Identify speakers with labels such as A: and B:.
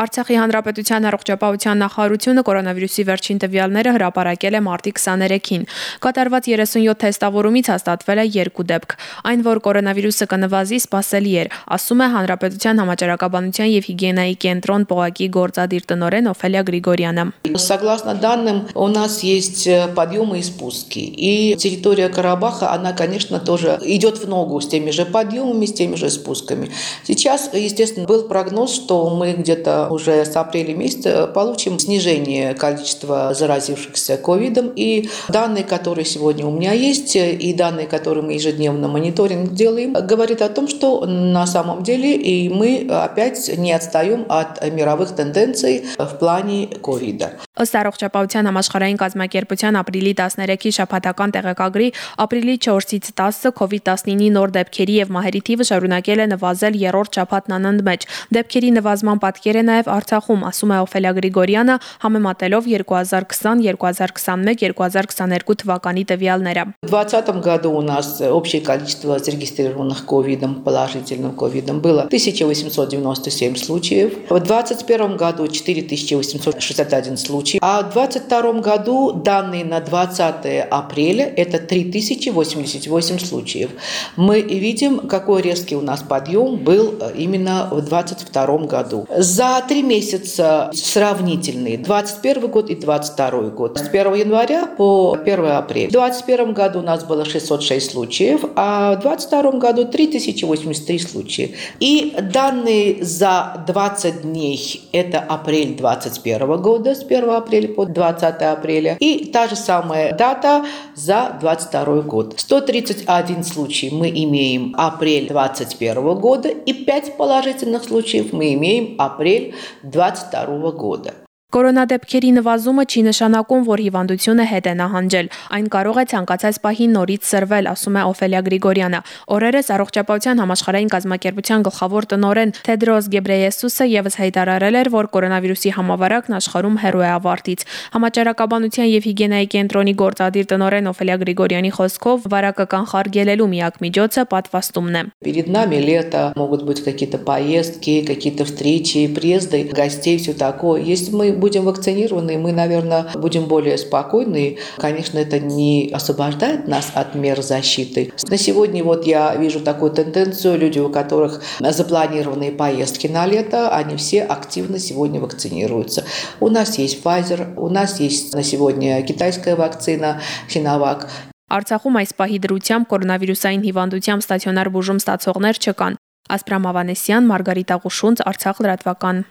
A: Արցախի Հանրապետության առողջապահության նախարարությունը կորոնավիրուսի վերջին տվյալները հրապարակել է մարտի 23-ին։ Կատարված 37 թեստավորումից հաստատվել է 2 դեպք։ Այն, որ կորոնավիրուսը կնվազի, սпасելի էր, ասում է Հանրապետության համաճարակաբանության եւ հիգիենայի կենտրոն Պողակի գործադիր տնօրեն Օֆելիա Գրիգորյանը։
B: Согласно данным, у нас есть э, подъемы и спуски. И территория Карабаха, она, конечно, тоже идет в ногу с теми же подъемами, с теми же спусками. Сейчас, естественно, был прогноз, что мы где-то уже с апреля месяца получим снижение количества заразившихся ковидом. И данные, которые сегодня у меня есть, и данные, которые мы ежедневно мониторинг делаем, говорит о том, что на самом деле и мы опять не отстаем от мировых тенденций в плане ковида.
A: Ըստ առողջապահության համաշխարհային կազմակերպության ապրիլի 13-ի շաբաթական տեղեկագրի, ապրիլի 4-ից 10-ը COVID-19-ի նոր դեպքերի եւ մահերի թիվը շարունակել է նվազել երրորդ շաբաթն անընդմեջ։ Դեպքերի նվազման պատկեր է նաև Արցախում, ասում է Օֆելիա Գրիգորյանը, համեմատելով 2020, 2021, 2022 թվականի տվյալները։
B: В 2020 году у нас общее количество зарегистрированных ковидом, положительным ковидом было 1897 случаев. В 2021 году 4861 случай. А в 2022 году данные на 20 апреля это 3088 случаев. Мы видим, какой резкий у нас подъем был именно в 2022 году. За три месяца сравнительные, 21 год и 22 год. С 1 января по 1 апреля. В 2021 году у нас было 606 случаев, а в 2022 году 3083 случая. И данные за 20 дней – это апрель 2021 года, с 1 апреля по 20 апреля. И та же самая дата за 2022 год. 131 случай мы имеем апрель 2021 года и 5 положительных случаев мы имеем апрель 22 года.
A: Կորոնադեպքերի նվազումը չի նշանակում, որ հիվանդությունը հետ է նահանջել։ Այն կարող է ցանկացած պահի նորից սրվել, ասում է Օֆելիա Գրիգորյանը։ Օրերս առողջապահության համաշխարհային կազմակերպության գլխավոր տնօրեն Թեդրոս Գեբրեյեսուսը եւս հայտարարել էր, որ կորոնավիրուսի համավարակն աշխարհում հեռու է ավարտից։ Համաճարակաբանության եւ հիգիենայի կենտրոնի գործադիր տնօրեն Օֆելիա Գրիգորյանի խոսքով վարակը կանխարգելելու միակ միջոցը պատվաստումն է։
B: Перед нами лето, могут быть какие-то поездки, какие-то встречи, приезды гостей, все такое. Если мы будем вакцинированы, мы, наверное, будем более спокойны. Конечно, это не освобождает нас от мер защиты. На сегодня вот я вижу такую тенденцию. Люди, у которых запланированные поездки на лето, они все активно сегодня вакцинируются. У нас есть Pfizer, у нас есть на сегодня китайская вакцина Sinovac.
A: Արցախում այս պահի դրությամբ կորոնավիրուսային հիվանդությամբ ստացիոնար բուժում ստացողներ չկան։ Ասպրամ Ավանեսյան, Մարգարիտա Ղուշունց, Արցախ լրատվական։